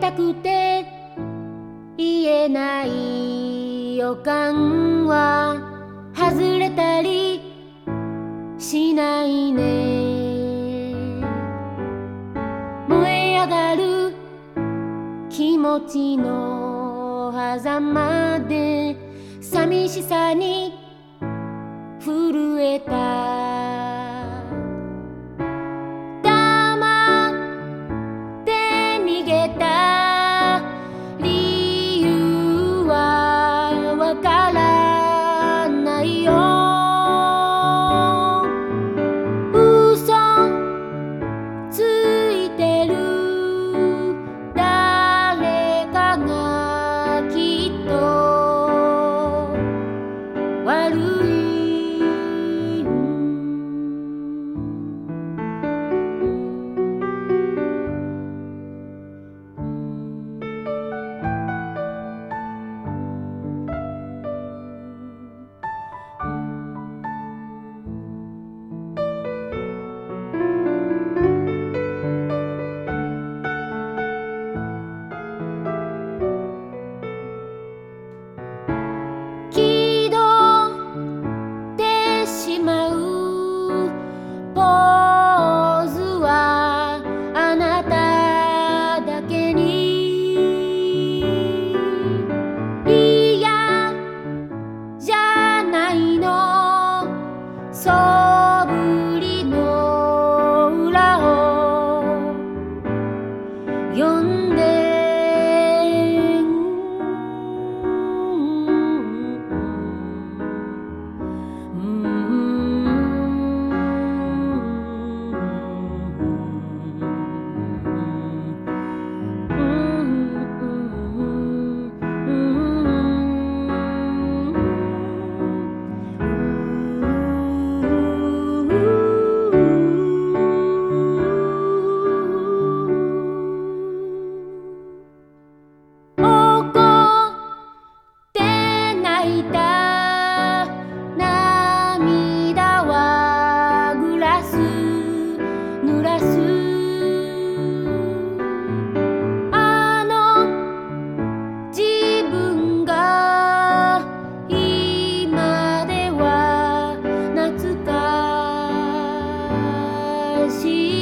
たくて言えない予感は外れたりしないね。燃え上がる気持ちの狭間で寂しさに震えた。黙まって逃げた see